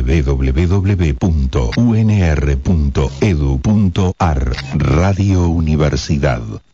www.unr.edu.ar Radio Universidad.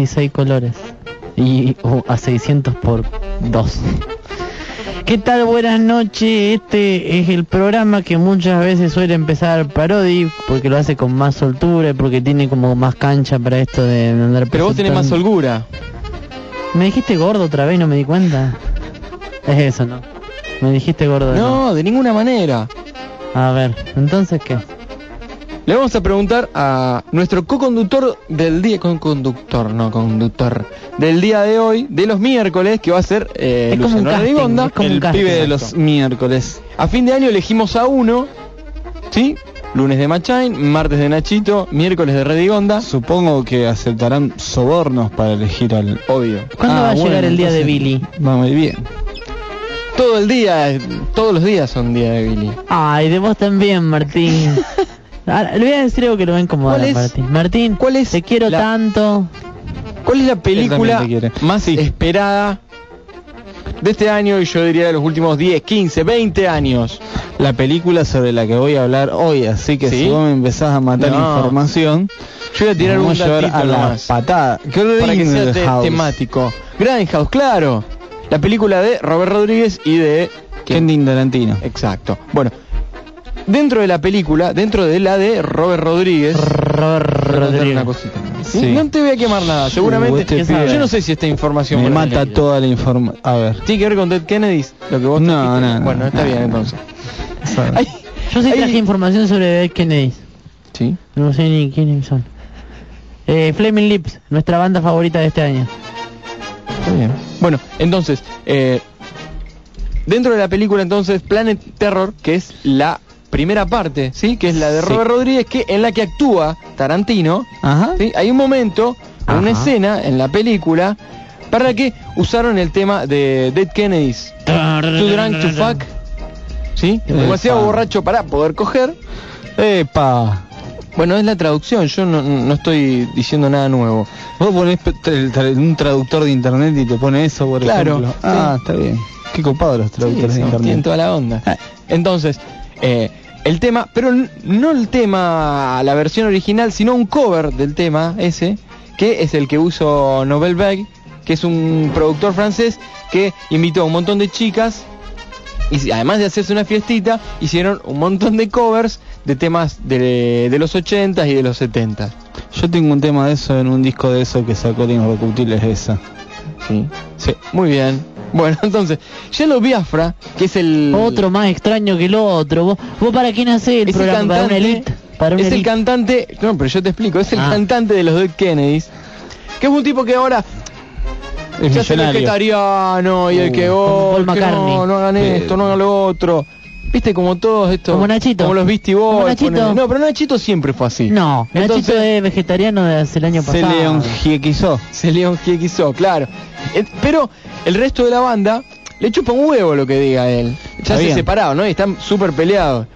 16 colores. Y a 600 por 2. ¿Qué tal? Buenas noches. Este es el programa que muchas veces suele empezar Parodi, porque lo hace con más soltura, y porque tiene como más cancha para esto de andar Pero vos tenés más holgura. Me dijiste gordo otra vez, no me di cuenta. Es eso, ¿no? Me dijiste gordo. nuevo. No, de ninguna manera. A ver, entonces qué? Le vamos a preguntar a nuestro co-conductor del día, con-conductor, no conductor, del día de hoy, de los miércoles, que va a ser eh, Luciano un el casting, pibe de los miércoles. A fin de año elegimos a uno, ¿sí? Lunes de Machain, martes de Nachito, miércoles de Redigonda. Supongo que aceptarán sobornos para elegir al... Obvio. ¿Cuándo Ah, va a llegar el día de Billy? Va muy bien. Todo el día, todos los días son día de Billy. Ay, de vos también, Martín. Ahora, le voy a decir algo que lo va a incomodar ¿Cuál a Martín. Martín, cuál es te quiero la- tanto. ¿Cuál es la película más Sí. esperada de este año y yo diría de los últimos 10, 15, 20 años? La película sobre la que voy a hablar hoy, así que ¿Sí? si vos me empezás a matar No. información, Yo voy a tirar un llevar a la nomás. patada. Para que sea te- Grindhouse. temático. Grindhouse, claro. La película de Robert Rodríguez y de... Quentin Tarantino. Exacto. Bueno, dentro de la película, dentro de la de Robert Rodríguez... Robert Rodríguez. una cosita. ¿sí? Sí. No te voy a quemar nada, seguramente... este yo no sé si esta información... Me mata toda la información. A ver. ¿Tiene que ver con Ted Kennedy? Lo que vos No, no, no, Bueno, está no, bien no. entonces. Ay, Yo sí traje información sobre Dead Kennedy. Sí. No sé ni quiénes son. Eh, Flaming Lips, nuestra banda favorita de este año. Está bien. Bueno, entonces, eh, dentro de la película entonces Planet Terror, que es la primera parte, ¿sí? Que es la de Sí. Robert Rodríguez, que en la que actúa Tarantino, Ajá. ¿sí? Hay un momento, una Ajá. escena en la película para la que usaron el tema de Dead Kennedys. Too drunk to fuck, ¿sí? Demasiado borracho para poder coger. Epa. Bueno, es la traducción, yo no, no estoy diciendo nada nuevo. Vos ponés un traductor de internet y te pone eso, por Claro, ejemplo. sí. Ah, está bien. Qué copado los Sí, traductores de internet. tienen toda la onda. Entonces, eh, el tema, pero no el tema, la versión original, sino un cover del tema ese, que es el que usó Nobel Beg, que es un productor francés que invitó a un montón de chicas y además de hacerse una fiestita, hicieron un montón de covers de temas de, de los 80 y de los 70. Yo tengo un tema de eso en un disco de eso que sacó Link Recutiles esa. Sí. Sí, muy bien. Bueno, entonces, Yellow Biafra, que es el Otro más extraño que el otro. ¿Vos, vos para quién hacés el es el programa? ¿Para una cantante, elite? Para una es el elite. cantante, no, pero yo te explico, es el Ah. cantante de los Dead Kennedys, que es un tipo que ahora Es se hace el vegetariano y el Uh, que, como oh, Paul que McCartney. no, no hagan Eh. esto, no hagan lo otro. Viste como todos estos Como Nachito. como los Beastie Boys, Nachito. No, pero Nachito siempre fue así. No, Entonces- Nachito es vegetariano desde el año Se pasado. Leon Giequizó. Se León quiso, claro. Pero el resto de la banda le chupa un huevo lo que diga él. Ya Está se separaron, ¿no? Y están súper peleados.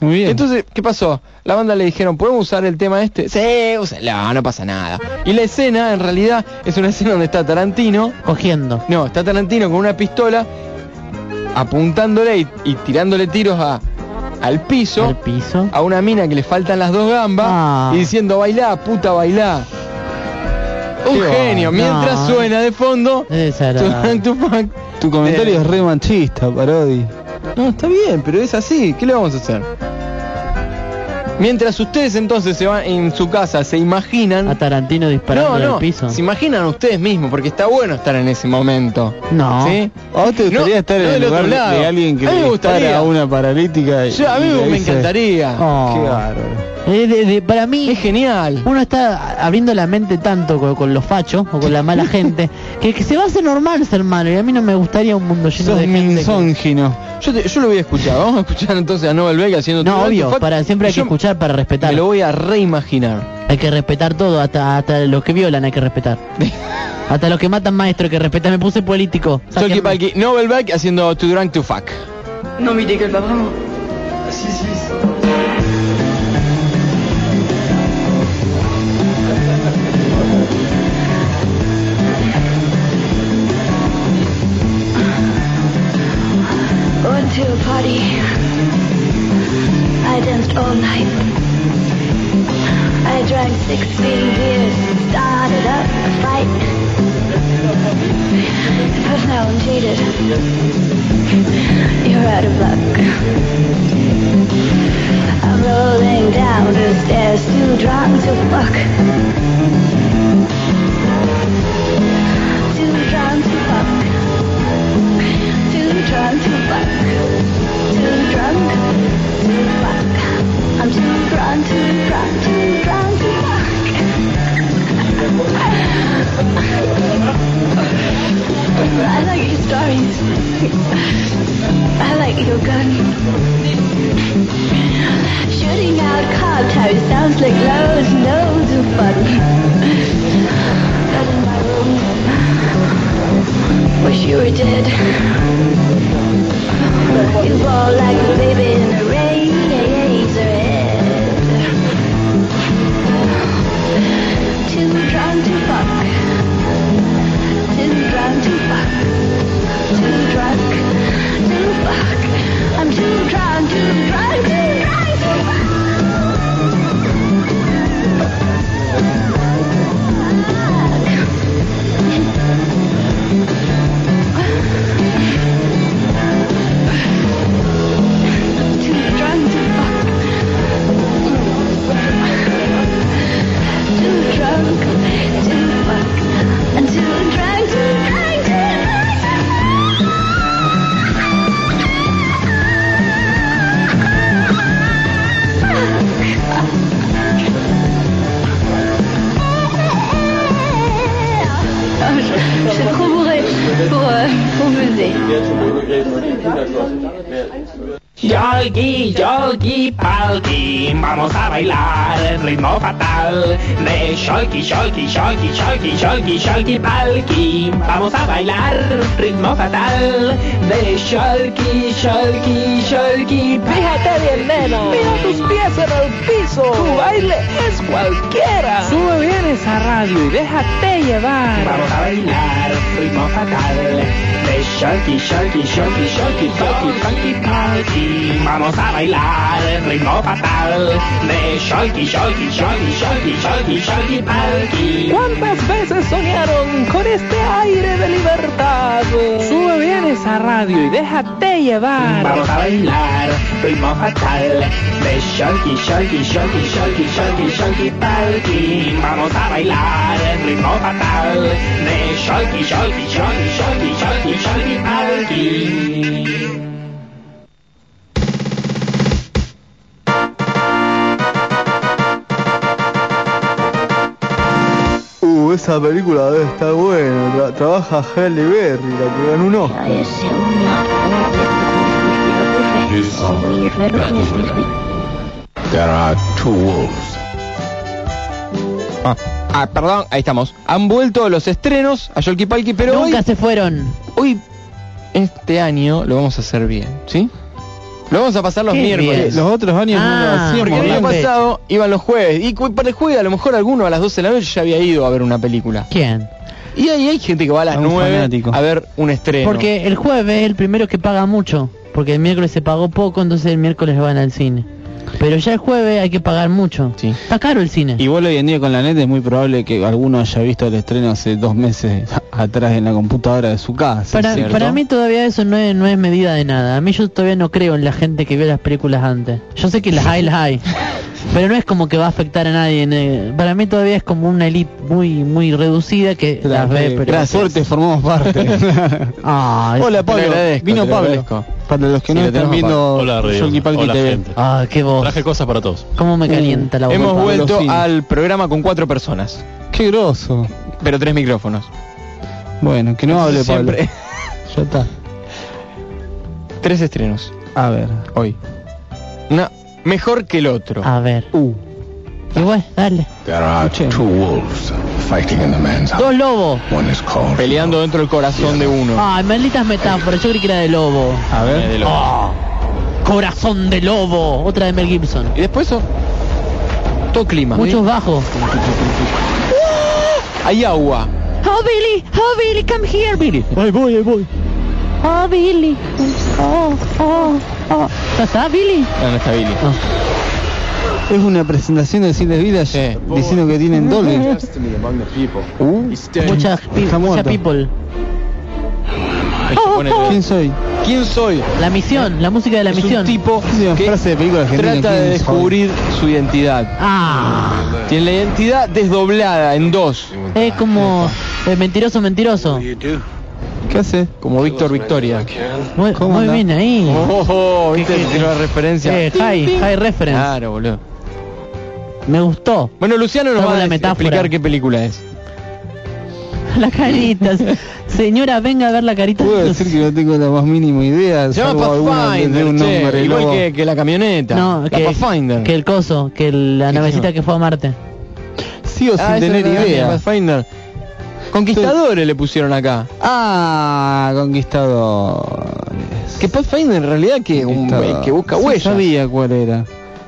Muy bien. Entonces, ¿qué pasó? La banda le dijeron, ¿podemos usar el tema este? Sí, úsalo, no pasa nada. Y la escena, en realidad, es una escena donde está Tarantino. Cogiendo. No, está Tarantino con una pistola apuntándole y, y tirándole tiros a, al piso. Al piso. A una mina que le faltan las dos gambas Ah. y diciendo, bailá, puta, bailá. Un Qué genio, va- mientras no. suena de fondo. Tupac. tu comentario Eh. es re manchista, Parodi. No, está bien, pero es así. ¿Qué le vamos a hacer? Mientras ustedes entonces se van en su casa, se imaginan... A Tarantino disparando no, no, piso. se imaginan ustedes mismos, porque está bueno estar en ese momento. No. ¿Sí? ¿A vos te gustaría No, estar no en el lugar de- lado. de alguien que A mí le me gustaría. a una paralítica? y- Yo- a mí me dice- encantaría. Oh. Qué bárbaro. Eh, de- de- para mí, Es genial. uno está abriendo la mente tanto con, con los fachos o con la mala gente que, que se va a hacer normal ser malo. Y a mí no me gustaría un mundo lleno Sos de gente. que- misógino. Yo, te- yo lo voy a escuchar. Vamos a escuchar entonces a Nobel Beck haciendo No, to obvio, para siempre hay que escuchar para respetar. Me lo voy a reimaginar. Hay que respetar todo, hasta, hasta los que violan hay que respetar. hasta los que matan maestro hay que respetar. Me puse político. Nobel Beck haciendo Too Drunk to Fuck. Non, mais il dégueule pas vraiment. Went party. I danced all night. I drank 16 beers, and started up a fight. But now I'm cheated. You're out of luck. I'm rolling down the stairs, too drunk to fuck. Too drunk. I'm too drunk, too drunk, too drunk to fuck. I like your stories. I like your gun. Shooting out car tires sounds like loads and loads of fun. But in my room, wish you were dead. You fall like a baby in a Yogi, yogi, palki, vamos a bailar el ritmo fatal de Sholky, Sholky, Sholky, Sholky, Sholky, Sholky, palki. Vamos a bailar ritmo fatal de Sholky, Sholky, Sholky. Fíjate bien, nena. Mira tus pies en el piso. Tu baile es cualquiera. Sube bien esa radio y déjate llevar. Vamos a bailar ritmo fatal de Sholky, Sholky, Sholky, Sholky, Sholky, Funky Palki. Vamos a bailar el ritmo fatal de Sholky, Sholky, Sholky, Sholky, Sholky, Sholky Palki. ¿Cuántas veces soñaron con este aire de libertad? Sube bien esa radio y déjate llevar. Vamos a bailar ritmo fatal de Sholky, Sholky, Sholky, Sholky, Sholky, Sholky Palki. Vamos a bailar el ritmo fatal de Sholky, Sholky, Sholky, Sholky, Sholky, Sholky Palki. Uh, esa película debe estar buena. Tra- trabaja Halle Berry, la que ganó un Oscar. There are two wolves. Ah, ah, perdón, ahí estamos. Han vuelto los estrenos a Sholky Palki, pero Nunca hoy, se fueron. hoy, este año, lo vamos a hacer bien, ¿sí? Lo vamos a pasar los miércoles. bien. Los otros años no lo Ah, hacíamos. Porque el año pasado iban los jueves. Y para el jueves a lo mejor alguno a las 12 de la noche ya había ido a ver una película. ¿Quién? Y ahí hay gente que va a las Un 9 fanático. a ver un estreno. Porque el jueves es el primero que paga mucho. Porque el miércoles se pagó poco, entonces el miércoles van al cine. Pero ya el jueves hay que pagar mucho. Sí. Está caro el cine. Igual hoy en día con la net es muy probable que alguno haya visto el estreno hace dos meses atrás en la computadora de su casa. Para, ¿cierto? para mí todavía eso no es, no es medida de nada. A mí yo todavía no creo en la gente que ve las películas antes. Yo sé que las hay, las hay. Pero no es como que va a afectar a nadie. eh, Para mí todavía es como una elite muy muy reducida que las ve, pero... La suerte formamos parte. Ah, Hola Pablo, vino Pablo. Para los que no están viendo Hola. Yolki Hola, TV. gente. Ah, qué voz. Traje cosas para todos. Cómo me calienta la voz. Hemos Pablo vuelto al programa con cuatro personas, Qué grosso. pero tres micrófonos. Bueno, que no hable Pablo. Siempre. Ya está. Tres estrenos A ver. hoy. Una mejor que el otro. A ver. Uh. Y bueno, dale. There are Escuchen. two wolves fighting in the man's house. Dos lobos. Peleando dentro del corazón de uno. Ay, malditas metáforas. Yo creí que era de lobo. A ver. De lo- Ah, corazón de lobo. Otra de Mel Gibson. Y después eso. Todo clima. Muchos bajos. Hay agua. Oh, Billy. Oh, Billy. Come here, Billy. Ahí voy, ahí voy. Oh, Billy. Oh, oh, oh. ¿Ya está, Billy? No, no está Billy. Es una presentación de Siles Village Sí. diciendo que tienen Dolby. Uh, Muchas mucha people. El- ¿Quién soy? ¿Quién soy? La misión, la música de la es misión. un tipo Es una que frase de película trata de ¿quién soy? descubrir su identidad. Ah, Tiene la identidad desdoblada en dos, es como eh, mentiroso, mentiroso. ¿Qué hace? como Víctor Victoria. Muy, bien ahí. Oh, oh, ¿viste? ¿Qué, qué, Tiró la referencia. Eh, high, high reference. Claro, boludo. Me gustó. Bueno, Luciano nos va a explicar qué película es. La carita. Señora, venga a ver la carita. Puedo decir que no tengo la más mínima idea. Se llama Pathfinder, un che, nombre igual que, que la camioneta. No, la que, Pathfinder. que el coso, que la ¿Qué navecita que fue a Marte. Ah, sin esa tener es la idea. Pathfinder. Conquistadores le pusieron acá. Ah, conquistadores. Que Pathfinder en realidad que un güey que busca Sí, huellas. sabía cuál era.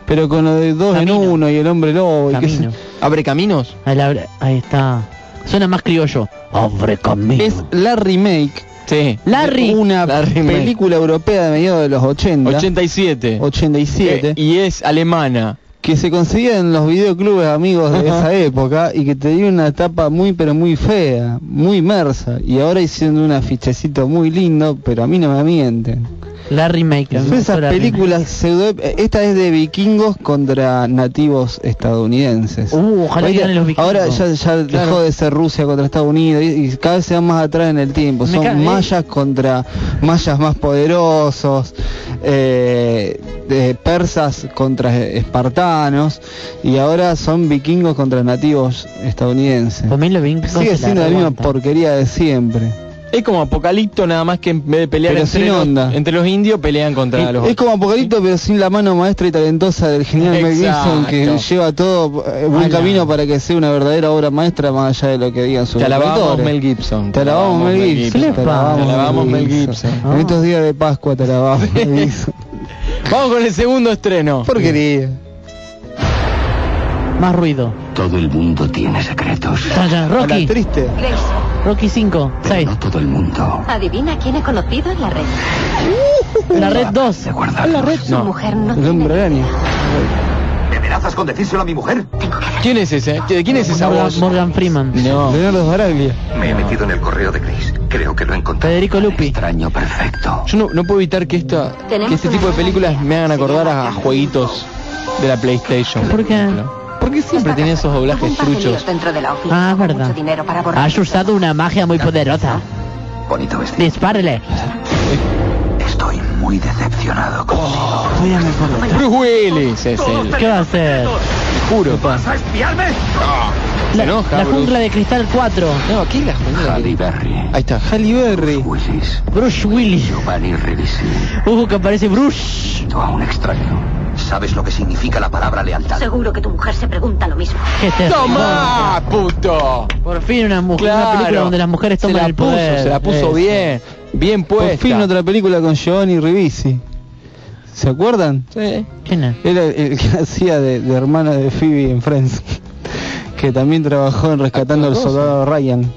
Pero con lo de dos Camino. en uno y el hombre lobo Camino. Abre caminos. Ahí, la- ahí está. Suena más criollo. Abre camino. Es la remake Sí. Larry. una película europea de mediados de los 80, 87. 87, Eh, y es alemana. Que se conseguía en los videoclubes amigos de esa época y que tenía una tapa muy pero muy fea, muy inmersa y ahora hicieron un afichecito muy lindo, pero a mí no me mienten. La remake. me Son gustó esas la películas pseudo esta es de vikingos contra nativos estadounidenses. Uh, ojalá los vikingos. Ahora ya, ya dejó de ser Rusia contra Estados Unidos y, y cada vez se van más atrás en el tiempo. Me Son eh. mayas contra mayas más poderosos, eh, de persas contra espartanos y ahora son vikingos contra nativos estadounidenses. Vikingos Sigue siendo la misma porquería de siempre. Es como Apocalipto nada más que en vez de pelear Pero entre sin los, onda. entre los indios pelean contra los Es como Apocalipto pero sin la mano maestra y talentosa del genial Mel Gibson que lleva todo eh, buen camino para que sea una verdadera obra maestra más allá de lo que digan sus Te alabamos. Mel Gibson. Te alabamos Mel Gibson. ¿Qué le Te alabamos Mel Gibson. En estos días de Pascua te alabamos Mel Gibson. Vamos con el segundo estreno. Porquería. Más ruido. Todo el mundo tiene secretos. Ya. Hola, Rocky. triste. Grace, Rocky 5, 6. todo el mundo adivina quién he conocido en la red. La red 2. de guardarlos. Su mujer no El hombre araña. ¿Me amenazas con decírselo a mi mujer? ¿Quién es ese? ¿De quién es esa Morgan, voz? Morgan Freeman. No. Leonardo Baraglia. Me he metido en el correo de Grace. Creo que lo he encontrado. Federico Lupi. Extraño perfecto. Yo no, no puedo evitar que, esta, que este tipo de películas me hagan acordar a jueguitos de la PlayStation. ¿Por qué? Porque siempre tenía esos doblajes truchos. dentro de la oficina. Ah, verdad. Mucho dinero para borrar. Has usado una magia muy poderosa. Bonito vestido. Dispárele. Estoy muy decepcionado contigo. Bruce Willis es él. ¿Qué va a hacer? Juro. ¿Vas a espiarme? Se La, enoja, la Bruce. jungla de cristal 4. No, aquí la jungla. Halle Berry. Ahí está. Halle Berry. Willis. Bruce Willis. Giovanni Ribisi. Uh, que aparece Bruce. A un extraño. ¿Sabes lo que significa la palabra lealtad? Seguro que tu mujer se pregunta lo mismo. ¿Qué te ¡Toma, puto! Por fin una mujer, una Claro. película donde las mujeres se toman la el puso, poder. se la puso Eso. bien, bien puesta. Por fin otra película con Giovanni Ribisi. ¿Se acuerdan? Sí. ¿Quién es? Era el que hacía de, de hermano de Phoebe en Friends. Que también trabajó en Rescatando al Soldado Ryan.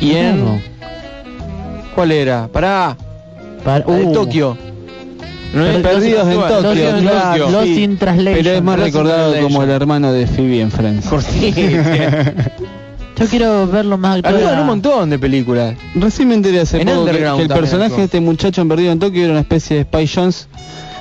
¿Y en cuál era? Pará, Para- uh, Tokio. No es- Perdidos en Los- Tokio, Los- sí. in Translation. Pero es más recordado como el hermano de Phoebe en Friends. Yo quiero verlo más actual. Actúan un montón de películas. Recién me enteré hace En poco que, el personaje de este muchacho en Perdido en Tokio era una especie de Spy Jones,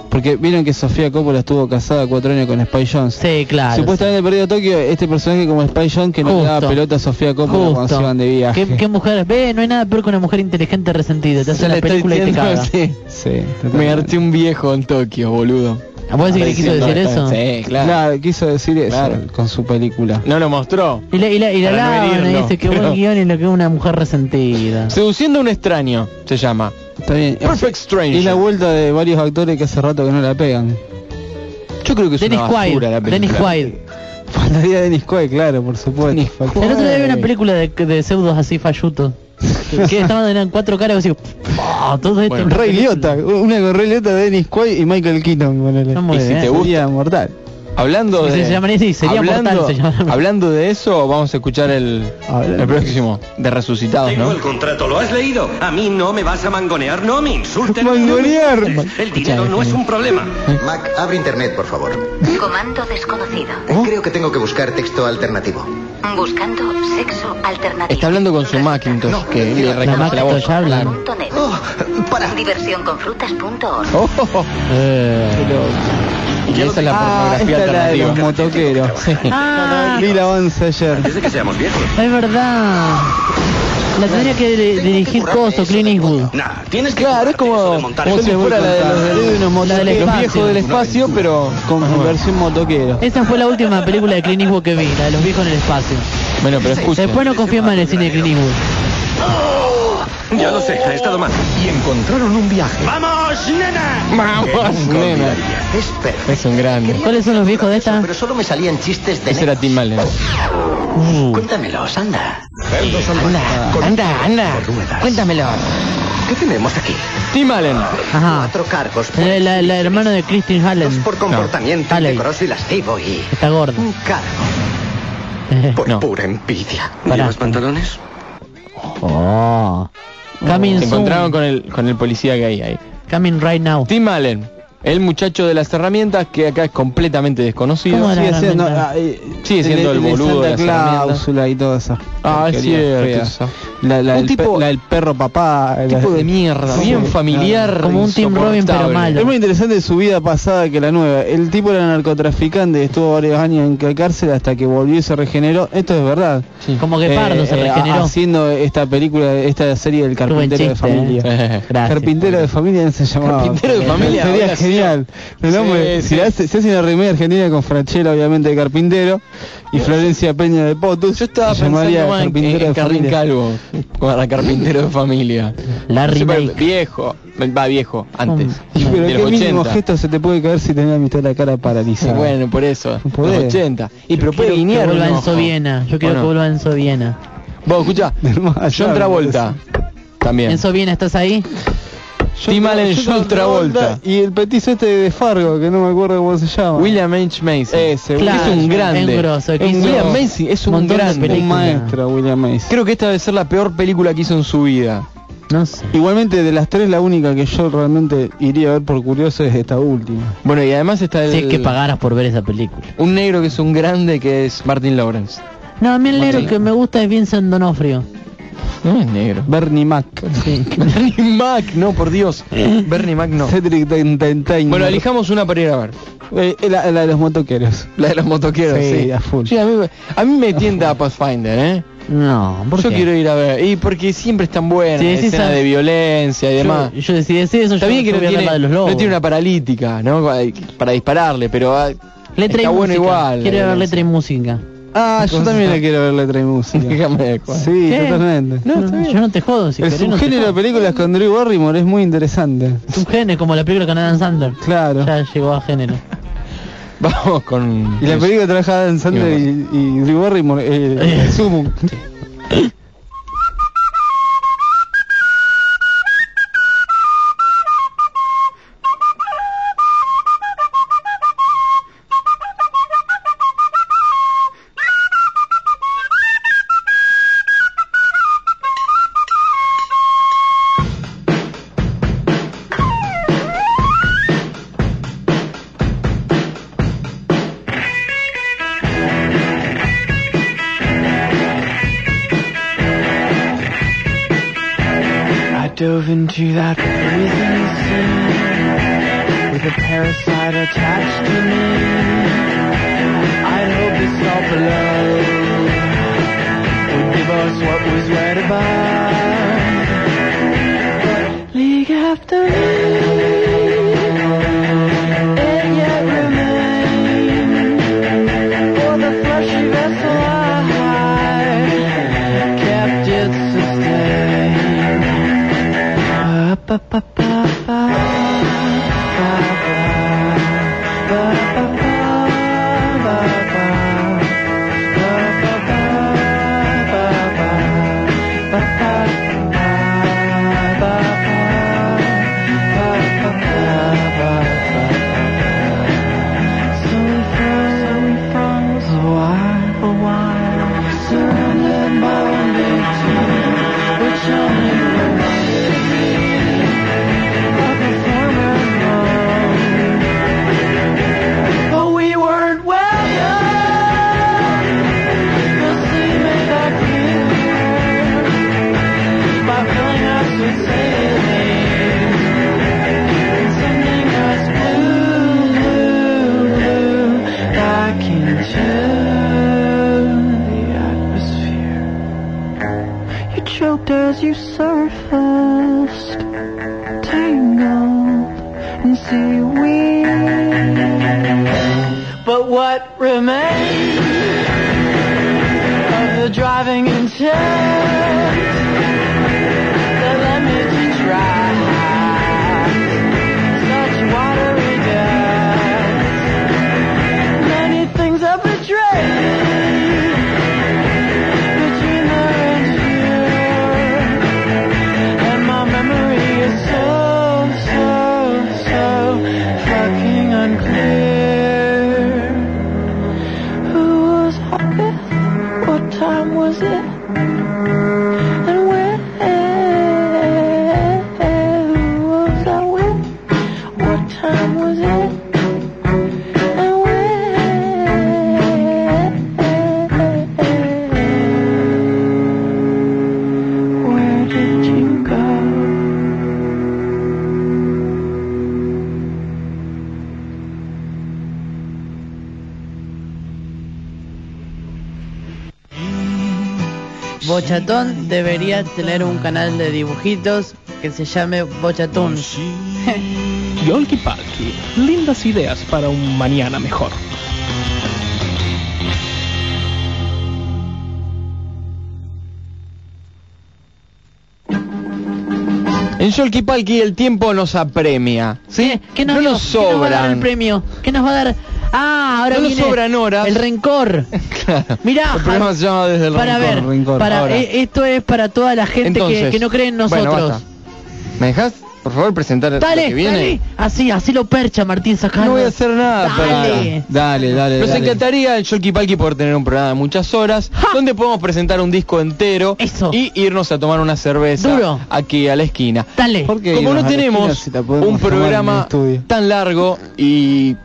Porque vieron que Sofía Coppola estuvo casada cuatro años con Spy Jones. Sí, claro. Supuestamente en Perdido Tokio, este personaje como Spy Jones que no le daba pelota a Sofía Coppola cuando Justo. se iban de viaje. ¿Qué, qué mujer? Ve, no hay nada peor que una mujer inteligente resentida. Te hace estoy película y te diciendo, caga. sí. Sí, Me harté un viejo en Tokio, boludo. ¿A vos decís que le quiso Diciendo decir eso? Sí, claro. Claro, quiso decir eso Claro. con su película. No lo mostró. Y la, y la, y la no herirlo, dice que buen pero- guion y lo que es una mujer resentida. Seduciendo a un extraño, se llama. Está bien. Perfect Stranger. Y la vuelta de varios actores que hace rato que no la pegan. Yo creo que es Dennis una basura la Quaid. película. Dennis Quaid. Faltaría Dennis Quaid, claro, por supuesto. Dennis El otro día vi una película de, de pseudos así fallutos. que estaban en cuatro caras decís, "Oh, todo esto. Bueno, película". Liotta, una con Ray Liotta, Dennis Quaid y Michael Keaton. muy Y si bien. te gusta- Sería mortal. Hablando de... se así, sería hablando, mortal, se llama. hablando de eso, vamos a escuchar el, el próximo, de Resucitados, Tengo ¿no? el contrato, ¿lo has leído? A mí no me vas a mangonear, no me insulten. Mangonear. El dinero no es un problema. Mac, abre internet, por favor. Comando desconocido. Creo que tengo que buscar texto alternativo. Buscando sexo alternativo. Está hablando con su Macintosh, que le La reconoce la voz. Macintosh habla. Oh, para. Diversiónconfrutas.org. Oh, oh, oh. Eh. Y esa es la Ah, pornografía esta es la de los motoqueros. Ah, Vi el avance ayer. Desde que seamos viejos. es verdad. La tendría que di- dirigir Coso, Clint Eastwood. Nah, tienes que Claro, es como, de como si fuera la de los, de Hay unos La del motoqueros los viejos del espacio, pero con Ajá. versión motoquero. Esa fue la última película de Clint Eastwood que vi, la de los viejos en el espacio. Bueno, pero escuchen. Después no confío más en el cine de Clint Eastwood. Ya lo sé, ha estado mal. Y encontraron un viaje. ¡Vamos, nena! Vamos, nena. Es perfecto. Es un grande. ¿Cuáles son los viejos de esta? Pero solo me salían chistes de Ese era. Tim Allen. Cuéntamelos, anda. Anda, anda, anda. Cuéntamelo. ¿Qué tenemos aquí? Tim Allen. Ajá. Cuatro cargos por, La, la, la hermana de Christine dos Hallen. por comportamiento Haley. indecoroso y lascivo y Está gorda. un cargo por No. pura envidia. Pará. ¿Llevas pantalones? Oh. Coming Se encontraron soon. con el, con el policía que hay ahí. Coming right now. Tim Allen. El muchacho de las herramientas que acá es completamente desconocido. Sigue siendo, ah, eh, Sigue siendo el de boludo de Santa las herramientas. Cláusula y todas esas. Ah, es cierto. La, la, Un del tipo- pe- la del perro papá. Tipo de mierda, Sí, bien claro. familiar. Como un Tim Robin, pero malo. Es muy interesante su vida pasada que la nueva. El tipo era narcotraficante, estuvo varios años en la cárcel hasta que volvió y se regeneró. Esto es verdad. Sí. Como que Pardo se Eh, eh, regeneró. haciendo esta película, esta serie del carpintero de familia. eh. Gracias. Carpintero de familia se llamaba. Carpintero de familia, genial. El Sí, nombre, sí. hace- se hace una remedia argentina con Franchella, obviamente de carpintero, y Florencia Peña de Potus. Yo estaba pensando más en, carpintero en Carlín familia. Calvo, para carpintero de familia. La No viejo, va viejo, antes. Y Pero de qué los mínimo 80. gesto se te puede caer si tenés la mitad de la cara Sí, paralizada. bueno, por eso, No podés. los 80. Y pero puede guiñar vuelva Enzo. Viena. Yo ¿O quiero no? que vuelva Enzo Viena. Vos, allá, John Travolta, también. Enzo Viena, ¿estás ahí? Tim Allen, John Travolta. Y el petizo este de Fargo, que no me acuerdo cómo se llama. William H. Macy. Ese, Claro, es un grande. grosso, que hizo William Macy es un grande. un maestro, William Macy. Creo que esta debe ser la peor película que hizo en su vida. No sé. Igualmente de las tres la única que yo realmente iría a ver por curioso es esta última. Bueno, y además está el, Si es que pagaras por ver esa película. un negro que es un grande que es Martin Lawrence. No, a mí el negro que me gusta es Vincent Donofrio. No es negro. Bernie Mac. Sí. Bernie Mac, no, por Dios. Bernie Mac no. Cedric. Bueno, elijamos una para ir a ver. Eh, la, la de los motoqueros. La de los motoqueros, sí. Sí, a full. Sí, a, mí, a mí me tienta a Pathfinder, ¿eh? No, ¿por Yo qué? quiero ir a ver. Y porque siempre es tan buena, Sí, sí, escena sabe- de violencia y demás. Yo, yo si decís eso, Está yo que no a tiene, la de los lobos. no tiene una paralítica, ¿no? Para dispararle, pero ah, letra está y bueno música. igual. Quiero ver letra y música. Ah, yo también le quiero ver letra y música. Déjame. Sí, ¿Qué? totalmente. No, yo no te jodo, si el querés no te subgénero de películas con Drew Barrymore es muy interesante. Subgénero, como la película con Adam Sandler. Claro. Ya llegó a género. Vamos con... Y la película trabajada en Sandler y, y Drew Barrymore, eh, Sumo. Dove into that prison cell with a parasite attached to me. I'd hope this self love would give us what was right about. But league after league, Yeah. Bochatón debería tener un canal de dibujitos que se llame Bochatón. Yolki Palki, lindas ideas para un mañana mejor. En Yolki Palki el tiempo nos apremia, ¿sí? ¿Qué no nos ¿Qué nos va a dar el sobran. premio? ¿Qué nos va a dar? Ah, ahora No viene sobran horas. el rencor. Claro. Mirá, el programa se llama desde el para rencor, ver, rencor. para, eh, esto es para toda la gente que, Entonces, que no cree en nosotros. ¿Me dejas, por favor, presentar dale, lo que viene? dale. Así, así lo percha Martín sacando. No voy a hacer nada Dale. Dale, dale, Nos encantaría el Yolki Palki poder tener un programa de muchas horas donde podemos presentar un disco entero y irnos a tomar una cerveza Duro. aquí a la esquina. Dale. ¿Por qué Como no esquina tenemos si un programa tan largo y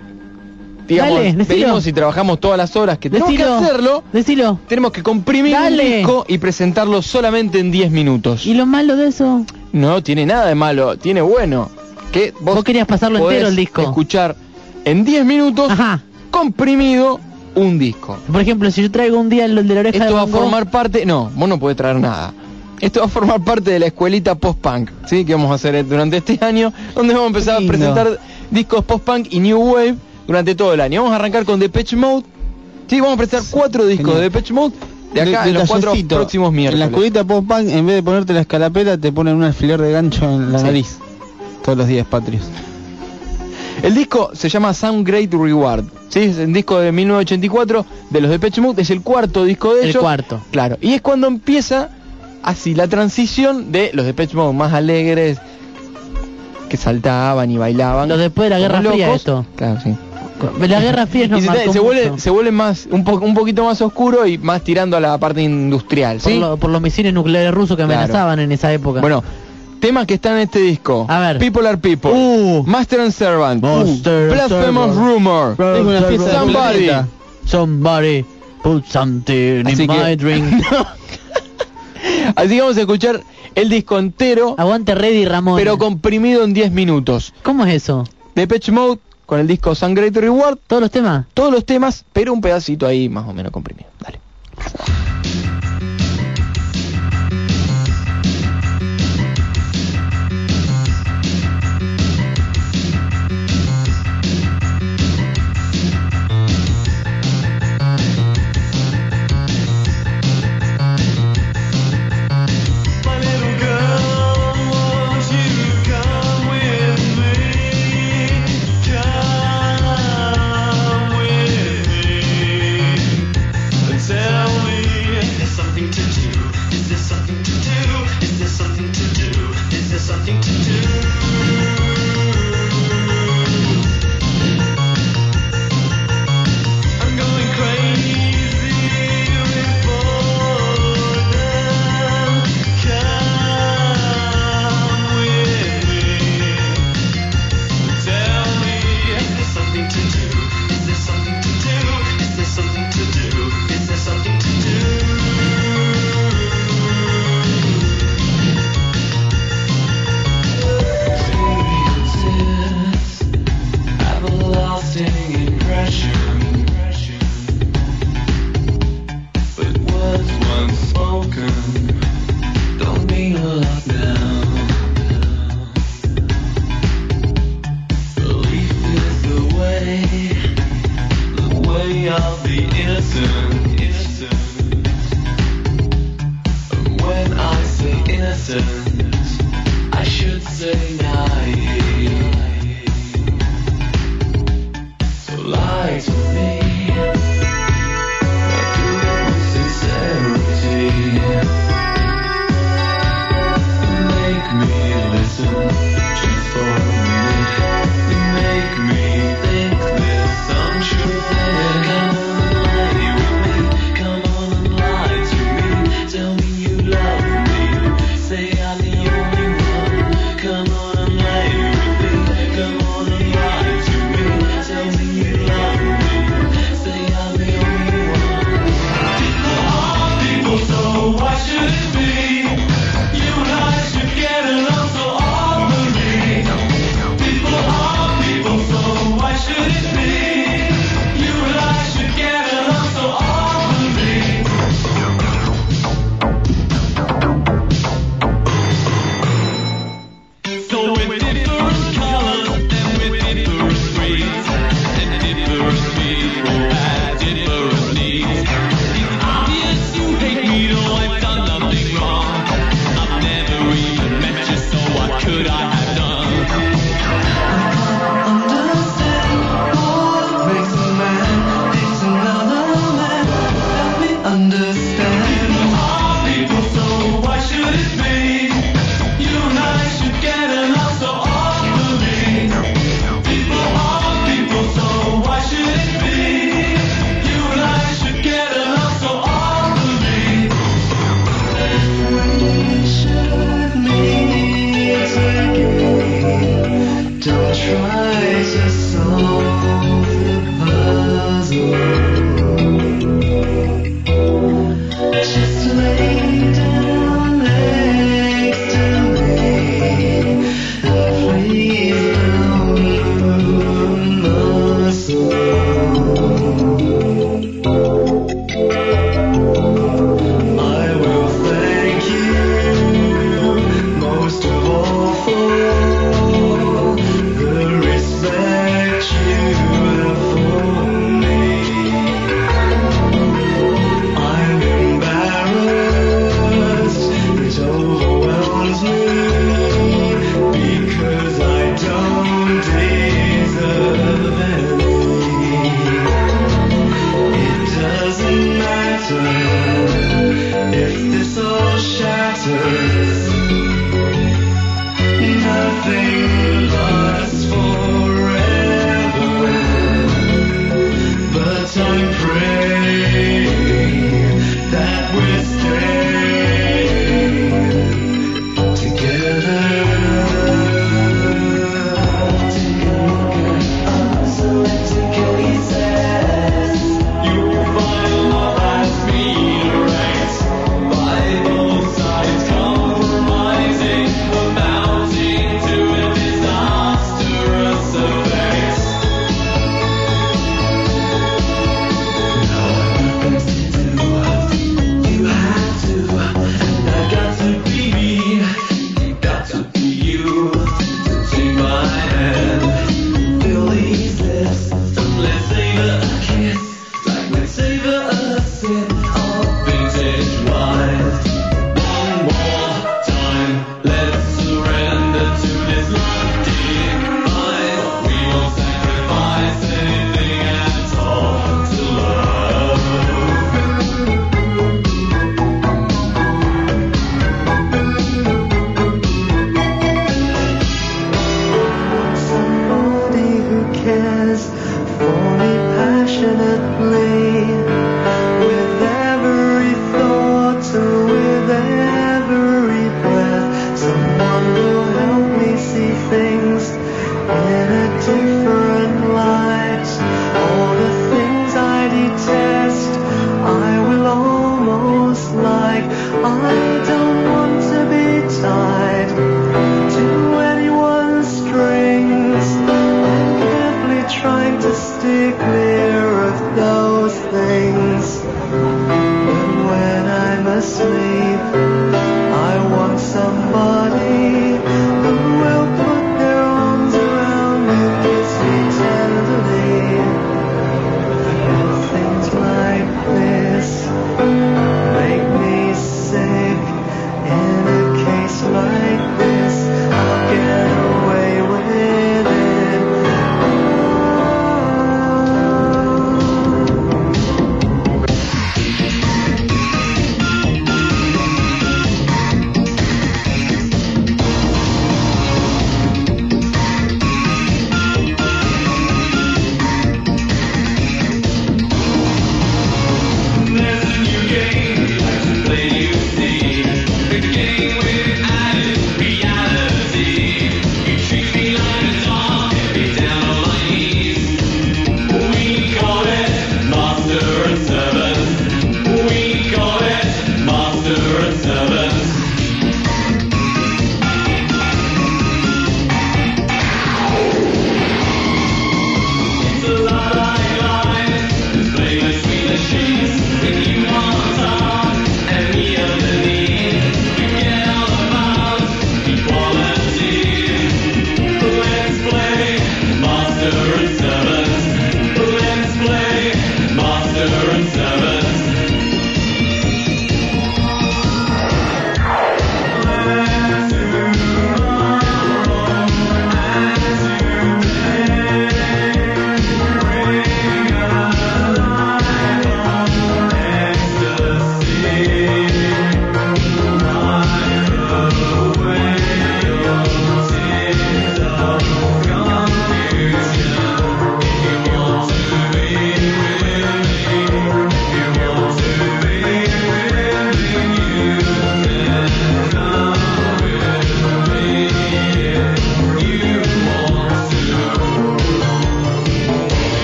digamos, Dale, venimos y trabajamos todas las horas que tenemos Decilo. que hacerlo, Decilo. tenemos que comprimir Dale. un disco y presentarlo solamente en 10 minutos. ¿Y lo malo de eso? No tiene nada de malo, tiene bueno. Que vos, Vos querías pasarlo entero el disco. Escuchar en 10 minutos comprimido un disco. Por ejemplo, si yo traigo un día el de la oreja Esto de va a formar parte, no, vos no podés traer nada. Esto va a formar parte de la escuelita post-punk, ¿sí? Que vamos a hacer durante este año, donde vamos a empezar a presentar discos post-punk y new wave durante todo el año. Vamos a arrancar con Depeche Mode. Sí, vamos a presentar cuatro discos de Depeche Mode de acá De- en los cuatro próximos En la miércoles. escuelita pop punk, en vez de ponerte la escalapela, te ponen un alfiler de gancho en la Sí. nariz. Todos los días patrios. El disco se llama Sound Great Reward. ¿sí? Es un disco de 1984 de los Depeche Mode. Es el cuarto disco de El ellos. cuarto. Claro. Y es cuando empieza así la transición de los Depeche Mode más alegres que saltaban y bailaban. Los después de la Guerra Fría, locos. esto. Claro, sí. La Guerra Fría nos y se, marcó se vuelve, mucho. se vuelve más un, po- un poquito más oscuro y más tirando a la parte industrial, por, ¿sí? lo- por los misiles nucleares rusos que Claro. amenazaban en esa época. Bueno, temas que están en este disco. A ver. People are People. Uh. Master and Servant. Master and Blasphemous Servant. Rumor. Una fiesta Somebody. Somebody put something Así in que- my drink. Así que vamos a escuchar el disco entero, Aguante Reddy Ramón. pero comprimido en 10 minutos. ¿Cómo es eso? Depeche Mode con el disco Sun Great Reward. ¿Todos los temas? Todos los temas, pero un pedacito ahí más o menos comprimido. Dale.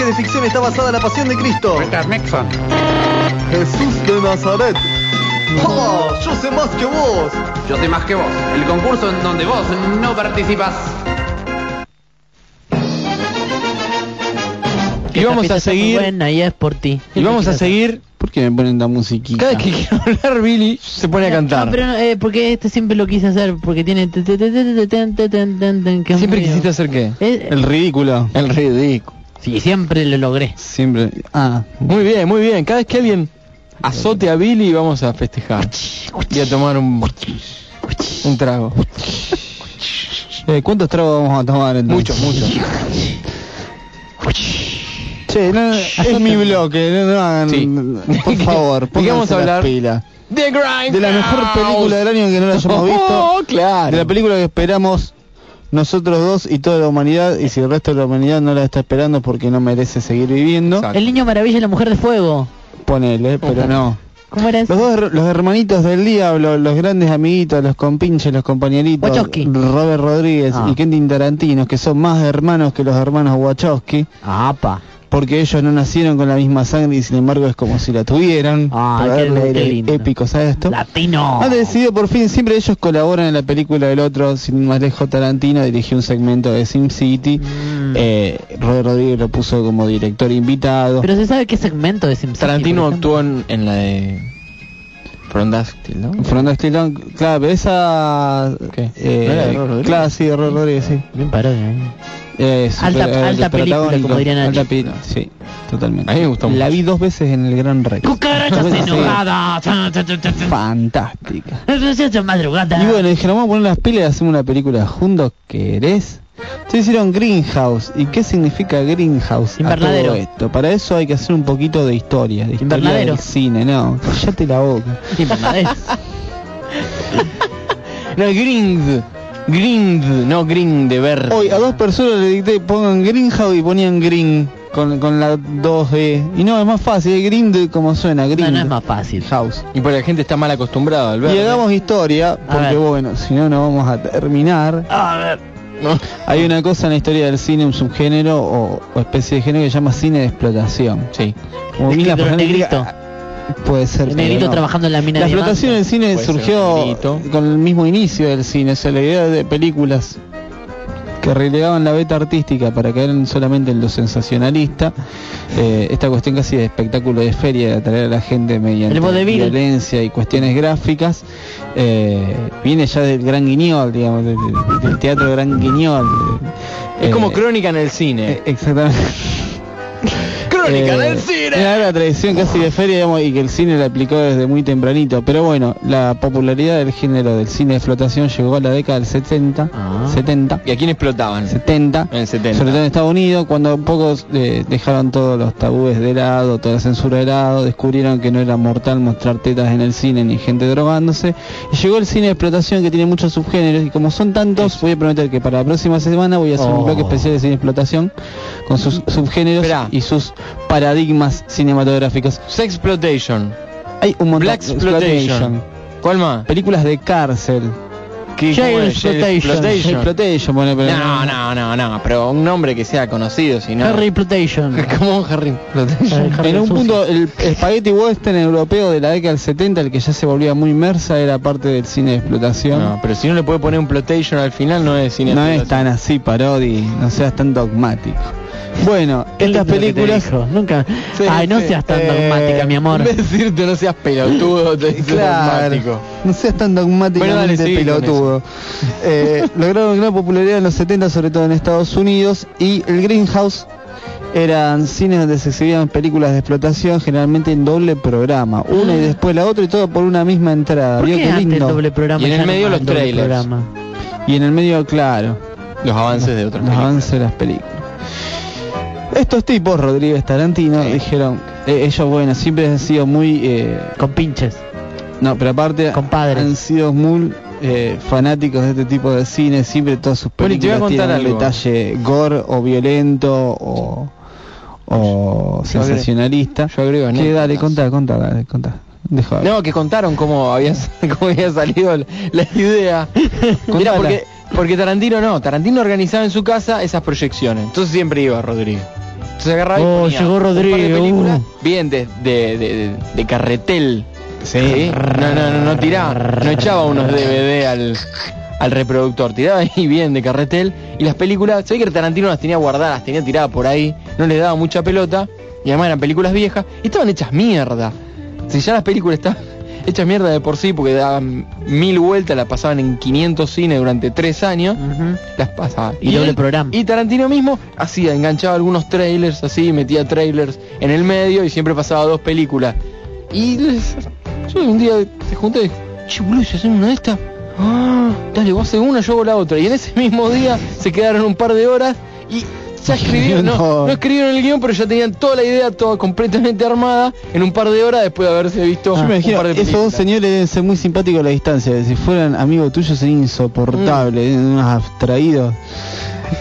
personaje de ficción está basada en la pasión de Cristo? Nixon. Jesús de Nazaret. ¡Oh! ¡Yo sé más que vos! Yo sé más que vos. El concurso en donde vos no participas. Y vamos a seguir. Buena, y es por ti. Y vamos a seguir. ¿Por qué me ponen la musiquita? Cada vez que quiero hablar, Billy se pone a cantar. No, pero porque este siempre lo quise hacer, porque tiene. ¿Siempre quisiste hacer qué? El ridículo. El ridículo. Sí, siempre lo logré. Siempre. Ah, Muy bien, muy bien. Cada vez que alguien azote a Billy, vamos a festejar. Y a tomar un, un trago. eh, ¿cuántos tragos vamos a tomar entonces? Muchos, muchos. Che, no, es mi bloque, no, no hagan, Sí. por favor, ¿De qué vamos a hablar? pilas. The Grindhouse. De la mejor película del año que no la hayamos visto. Oh, claro. De la película que esperamos nosotros dos y toda la humanidad, y si el resto de la humanidad no la está esperando porque no merece seguir viviendo, Exacto. El niño maravilla y la mujer de fuego. ponele, pero no. ¿Cómo era eso? Los dos los hermanitos del diablo, los grandes amiguitos, los compinches, los compañeritos, Wachowski. Robert Rodríguez Ah. y Quentin Tarantino, que son más hermanos que los hermanos Wachowski, Apa. Porque ellos no nacieron con la misma sangre y sin embargo es como si la tuvieran. Ah, para qué- darle qué aire lindo. épico, ¿sabes esto? Latino. Han decidido por fin, siempre ellos colaboran en la película del otro, sin más lejos Tarantino dirigió un segmento de SimCity, Mm. eh, Robert Rodríguez lo puso como director invitado. Pero se sabe qué segmento de SimCity. Tarantino por ejemplo? actuó en, en la de From Dusktil, ¿no? Fernando Estilón, claro, pero esa... ¿Qué? eh, ¿No era de Robert Rodríguez? claro, sí, de Rodríguez, sí. Bien parodia, ¿eh? Eh, Alta- super- eh, alta de película, como diría Nacho. Alta película, sí, totalmente. A mí me gustó La mucho. vi dos veces en el Gran Rex. Cucarachas enojadas. Fantástica. Madrugada. Y bueno, dijeron, vamos a poner las pilas y hacemos una película juntos, ¿querés? Se hicieron Greenhouse. ¿Y qué significa Greenhouse? a Invernadero. todo esto? Para eso hay que hacer un poquito de historia, de historia Invernadero. del cine, no. Cállate la boca. Invernadero. No, Grind. Grind, no Grind de verde. Hoy a dos personas le dicté pongan Greenhouse y ponían Green con, con la 2E. Y no, es más fácil, es Grind como suena, Grind. No, no es más fácil. House. Y porque la gente está mal acostumbrada al Y verde. hagamos historia, porque ver. bueno, si no, no vamos a terminar. A ver. No. Hay una cosa en la historia del cine, un subgénero o, o especie de género que se llama cine de explotación. Sí. Como Es Puede ser. El negrito no. trabajando en la mina La de explotación del cine Puede surgió con el mismo inicio del cine, o sea, la idea de películas que relegaban la beta artística para caer en solamente en lo sensacionalista, eh, esta cuestión casi de espectáculo de feria, de atraer a la gente mediante violencia y cuestiones gráficas, eh, viene ya del Gran Guiñol, digamos, del, del teatro Gran Guiñol. Es Eh, como crónica en el cine. eh, exactamente. crónica Eh, del cine. Era la tradición casi de feria digamos, y que el cine la aplicó desde muy tempranito. Pero bueno, la popularidad del género del cine de flotación llegó a la década del 70. Ah. 70. ¿Y a quién explotaban? 70. En el 70. Sobre todo en Estados Unidos, cuando pocos eh, dejaron todos los tabúes de lado, toda la censura de lado, descubrieron que no era mortal mostrar tetas en el cine ni gente drogándose. Y llegó el cine de explotación que tiene muchos subgéneros y como son tantos, voy a prometer que para la próxima semana voy a hacer Oh. un bloque especial de cine de explotación con sus subgéneros Esperá. y sus paradigmas cinematográficos. Sexploitation. Hay un montón Black Exploitation. ¿Cuál más? Películas de cárcel. Exploitation. Exploitation. Exploitation, bueno, pero No, no, no, no, pero un nombre que sea conocido, si no. Harry Plotation. Como un Harry Exploitation. En un punto, el spaghetti western europeo de la década del 70, el que ya se volvía muy inmersa, era parte del cine de explotación. No, pero si no le puede poner un Plotation al final, no es cine. No es tan así, Parodi, no seas tan dogmático. Bueno, estas películas... Nunca. Ay, no seas tan Eh, dogmática, mi amor. Decirte no seas pelotudo, te Claro, dogmático. no seas tan Bueno, Eh, lograron gran popularidad en los 70, sobre todo en Estados Unidos, y el Greenhouse eran cines donde se exhibían películas de explotación, generalmente en doble programa, una y después la otra y todo por una misma entrada. ¿Por ¿Vio qué lindo? doble programa? Y en el no medio los trailers. programa? Y en el medio, claro, Los avances de otras los películas. avances de las películas. Estos tipos, Rodríguez Tarantino, dijeron, eh, ellos bueno, siempre han sido muy... eh, Con pinches. no, pero aparte han sido muy eh, fanáticos de este tipo de cine, siempre todas sus y películas tienen un detalle gore o violento o, o Yo agrego- sensacionalista. yo agrego que dale, contá, contá, dale. No, que contaron cómo había, cómo había salido la, idea. Mira, porque, porque Tarantino no, Tarantino organizaba en su casa esas proyecciones. Entonces siempre iba Rodríguez. Entonces agarraba y Oh, ponía llegó un par de Rodríguez, películas, uh. bien de, de, de, de carretel. Sí. No, no, no, no tiraba, no echaba unos DVD al, al reproductor, tiraba ahí bien de carretel. Y las películas, se ve que Tarantino las tenía guardadas, las tenía tiradas por ahí, no les daba mucha pelota. Y además eran películas viejas y estaban hechas mierda. Si ya las películas estaban hechas mierda de por sí porque daban mil vueltas, las pasaban en 500 cines durante tres años, las pasaba. Y doble él- programa. Y Tarantino mismo hacía, enganchaba algunos trailers así, metía trailers en el medio y siempre pasaba dos películas. Y les- yo un día se junté che, boludo, ¿se hacen una de estas? Ah, dale, vos haces una, yo hago la otra. Y en ese mismo día se quedaron un par de horas y ya escribieron, no, No. no escribieron el guion, pero ya tenían toda la idea, toda completamente armada, en un par de horas después de haberse visto me un imagino, par de esos dos señores deben ser muy simpáticos a la distancia. Si fueran amigos tuyos sería insoportable, Mm. unos abstraídos.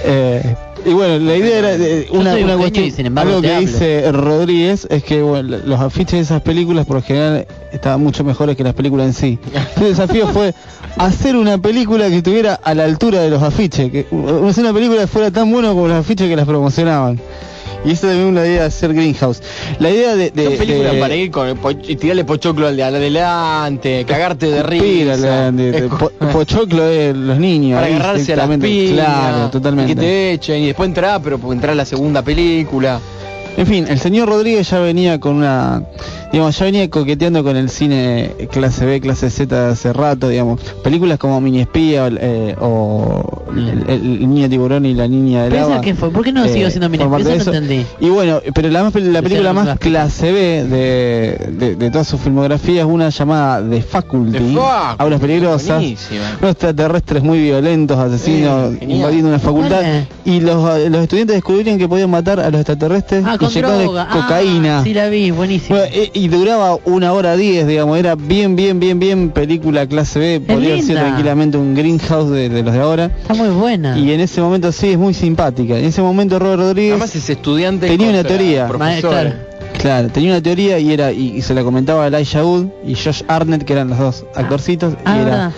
Eh, y bueno, la idea era de- Yo una, una cuestión, y sin embargo algo que hablo. dice Rodríguez es que bueno, los afiches de esas películas por lo general estaban mucho mejores que las películas en sí. El desafío fue hacer una película que estuviera a la altura de los afiches, que hacer una película que fuera tan buena como los afiches que las promocionaban. Y esa también es una idea de hacer Greenhouse. La idea de, de- de- para ir con el po- y tirarle pochoclo al de adelante, cagarte de risa. la- de- de- po- pochoclo de los niños. para ahí agarrarse a las pilas, Claro, totalmente. y que te echen y después entrar, pero entrar a la segunda película. En fin, el señor Rodríguez ya venía con una, digamos, ya venía coqueteando con el cine clase B, clase Z hace rato, digamos, películas como Mini Espía o, eh, o el, el- el niño tiburón y la niña del ¿Pero esa agua. qué fue? ¿Por qué no siguió eh, siendo Mini Espía? Eso no entendí. Y bueno, pero la, más, la película más las clase B de, de, de toda su filmografía es una llamada The Faculty, Aulas Peligrosas, unos extraterrestres muy violentos, asesinos, Eh, invadiendo una facultad, y los, los estudiantes descubrieron que podían matar a los extraterrestres Ah, inyectándoles droga. cocaína. Ah, sí la vi, buenísimo. Bueno, e- y duraba una hora diez, digamos, era bien, bien, bien, bien película clase B, podría ser tranquilamente un Greenhouse de, de los de ahora. Está muy buena. Y en ese momento sí, es muy simpática. En ese momento Robert Rodríguez Además es estudiante tenía una teoría. profesor. Claro. Claro, tenía una teoría y era y, y se la comentaba a Elijah Wood y Josh Arnett, que eran los dos actorcitos, Ah, y era verdad.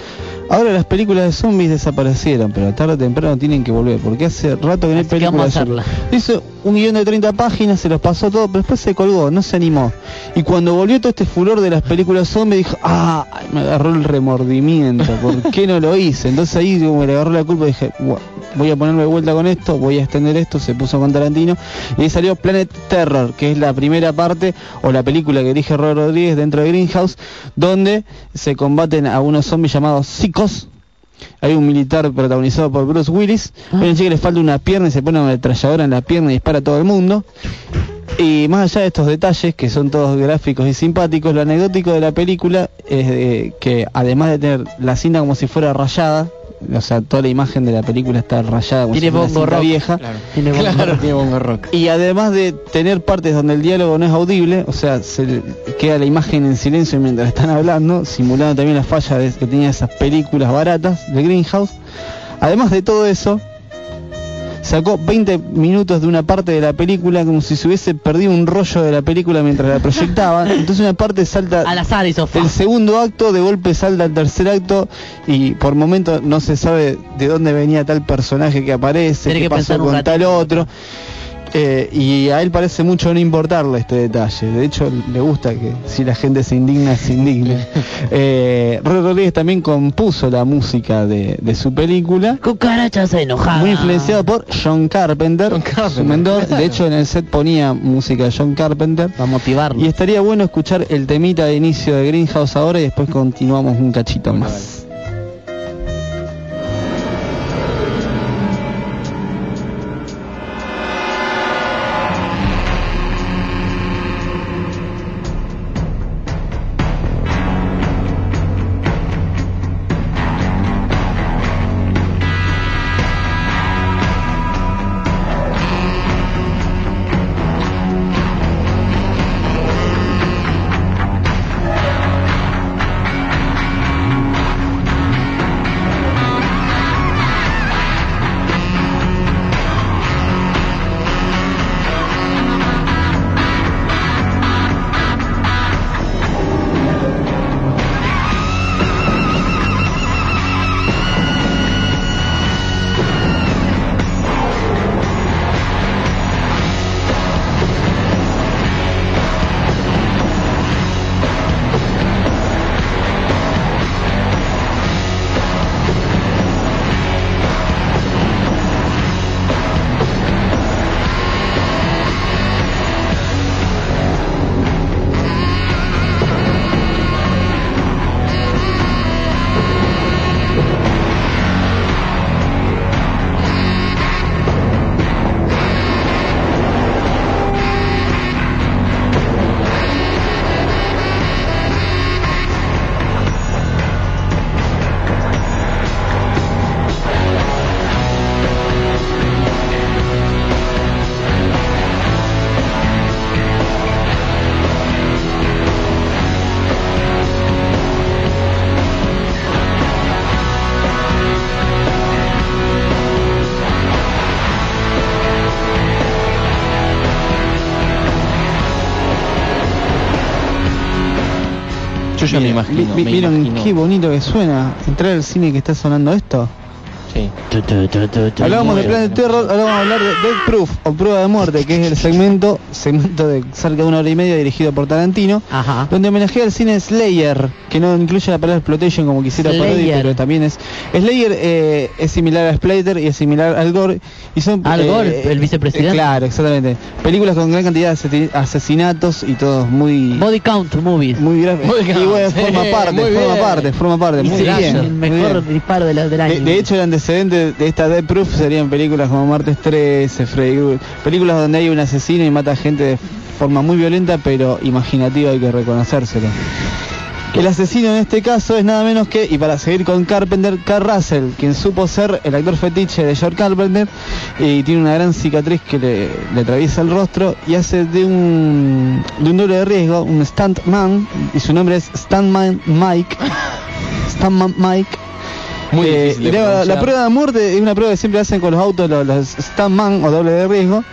Ahora las películas de zombies desaparecieron, pero tarde o temprano tienen que volver, porque hace rato que no hay películas de. Hizo un guion de 30 páginas, se los pasó todo, pero después se colgó, no se animó. Y cuando volvió todo este furor de las películas zombies, dijo, ah, me agarró el remordimiento, ¿por qué no lo hice? Entonces ahí como le agarró la culpa, dije, "Buah, voy a ponerme de vuelta con esto, voy a extender esto, se puso con Tarantino, y ahí salió Planet Terror, que es la primera parte, o la película que dirige Robert Rodríguez dentro de Greenhouse, donde se combaten a unos zombies llamados psicos, hay un militar protagonizado por Bruce Willis. Hay un chico que le falta una pierna y se pone una ametralladora en la pierna y dispara a todo el mundo. Y más allá de estos detalles, que son todos gráficos y simpáticos, lo anecdótico de la película es eh, que además de tener la cinta como si fuera rayada, o sea, toda la imagen de la película está rayada Tiene bongo rock. vieja. Claro. Tiene bongo Claro, rock. tiene bongo rock. Y además de tener partes donde el diálogo no es audible, o sea, se queda la imagen en silencio mientras están hablando, simulando también la falla de, que tenía esas películas baratas de Greenhouse. Además de todo eso, sacó 20 minutos de una parte de la película como si se hubiese perdido un rollo de la película mientras la proyectaba. Entonces una parte salta Al azar hizo el segundo acto, de golpe salta al tercer acto y por momento no se sabe de dónde venía tal personaje que aparece, Tiene qué que pasó con tal otro. Eh, y a él parece mucho no importarle este detalle. De hecho, le gusta que si la gente se indigna, se indigne. Eh, Roy Rodríguez también compuso la música de, de su película. Cucarachas enojadas. Muy influenciado por John Carpenter, John Carpenter, claro. De hecho, en el set ponía música de John Carpenter. Para motivarlo. Y estaría bueno escuchar el temita de inicio de Greenhouse ahora y después continuamos un cachito más. Me imagino, vi- me ¿Vieron imagino. qué bonito que suena? Entrar al cine que está sonando esto. Sí. Hablábamos de plan de terror, ahora vamos a hablar de Death Proof o Prueba de Muerte, que es el segmento, segmento de cerca de una hora y media dirigido por Tarantino, donde homenajea al cine Slayer, que no incluye la palabra exploitation como quisiera pero también es Slayer eh, es similar a Splater y es similar al Gore y son Al eh, Gore, el vicepresidente. eh, claro, exactamente. Películas con gran cantidad de asesi- asesinatos y todos muy Body count movies. muy. Body Y bueno, forma parte, forma bien. parte, forma parte, muy bien. el mejor disparo de la- del año. De, hecho, el antecedente de esta Death Proof serían películas como Martes 13, Freddy películas donde hay un asesino y mata gente de forma muy violenta, pero imaginativa hay que reconocérselo. El asesino en este caso es nada menos que, y para seguir con Carpenter, Carl Russell, quien supo ser el actor fetiche de George Carpenter y tiene una gran cicatriz que le, atraviesa el rostro y hace de un, de un doble de riesgo, un stuntman, y su nombre es Stuntman Mike. Stuntman Mike. Muy Eh, difícil de y la, prueba de muerte es una prueba que siempre hacen con los autos, los, los stuntman o doble de riesgo,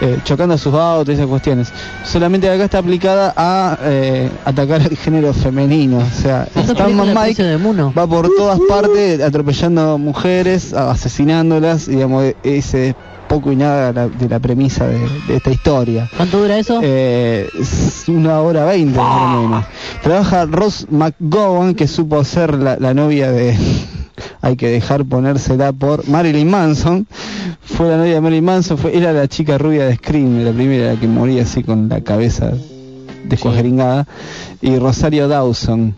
eh, chocando sus autos y esas cuestiones. Solamente acá está aplicada a eh, atacar al género femenino. O sea, Stuntman Mike va por todas partes atropellando mujeres, a- asesinándolas, y digamos, e- ese es poco y nada la- de la premisa de, de esta historia. ¿Cuánto dura eso? Eh, es una hora veinte más o menos. Trabaja Ross McGowan, que supo ser la, la novia de... Hay que dejar ponérsela por Marilyn Manson. Fue la novia de Marilyn Manson, fue, era la chica rubia de Scream, la primera la que moría así con la cabeza descuajeringada. Y Rosario Dawson.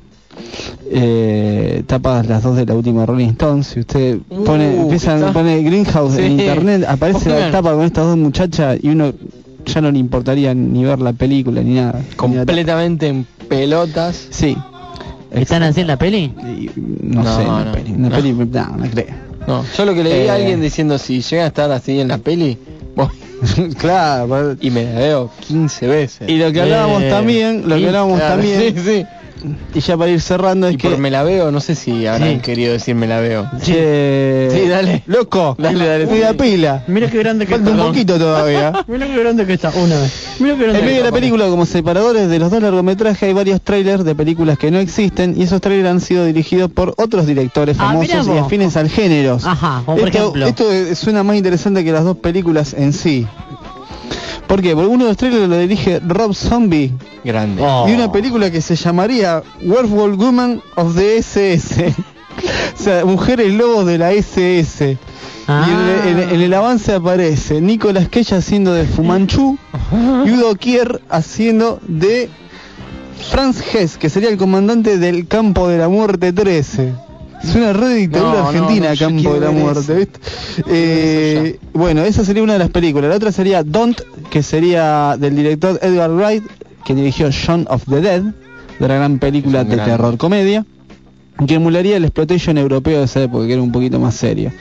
Eh, tapas las dos de la última Rolling Stones. Si usted pone, Uh, empieza está- a poner Greenhouse en internet, aparece la tapa con estas dos muchachas y uno ya no le importaría ni ver la película ni nada. Completamente en pelotas. Sí. ¿Están así en la peli? No, No, sé, en la no, peli. En la no. peli, no, no creo. No, yo lo que le di Eh. a alguien diciendo si llega a estar así en la peli, voy. claro, y me la veo 15 veces. Y lo que hablábamos Eh, también, lo que hablábamos claro, también, Sí, sí. Y ya para ir cerrando es Y que por me la veo, no sé si habrán Sí. querido decir me la veo. Sí, dale. Loco, Dale, dale, media sí. pila. Mira qué grande que Falta un está. poquito todavía. Mira qué grande que está. Una vez. Mira qué grande En medio de la película, como separadores de los dos largometrajes, hay varios trailers de películas que no existen y esos trailers han sido dirigidos por otros directores Ah, famosos y afines al género. Ajá, como por esto, ejemplo. esto suena más interesante que las dos películas en sí. ¿Por qué? Porque uno de los trailers lo dirige Rob Zombie Grande. Oh. y una película que se llamaría Werewolf Woman of the SS. o sea, Mujeres Lobos de la SS. Ah. Y en, en- en el avance aparece Nicolas Cage haciendo de Fumanchu y Udo Kier haciendo de Franz Hess, que sería el comandante del Campo de la Muerte 13. Es una red dictadura No, no, argentina, no, Campo de la Muerte. ¿viste? Eh, bueno, esa sería una de las películas. La otra sería Don't, que sería del director Edgar Wright, que dirigió Shaun of the Dead, de la gran película de terror comedia, que emularía el exploitation europeo de esa época, que era un poquito más serio.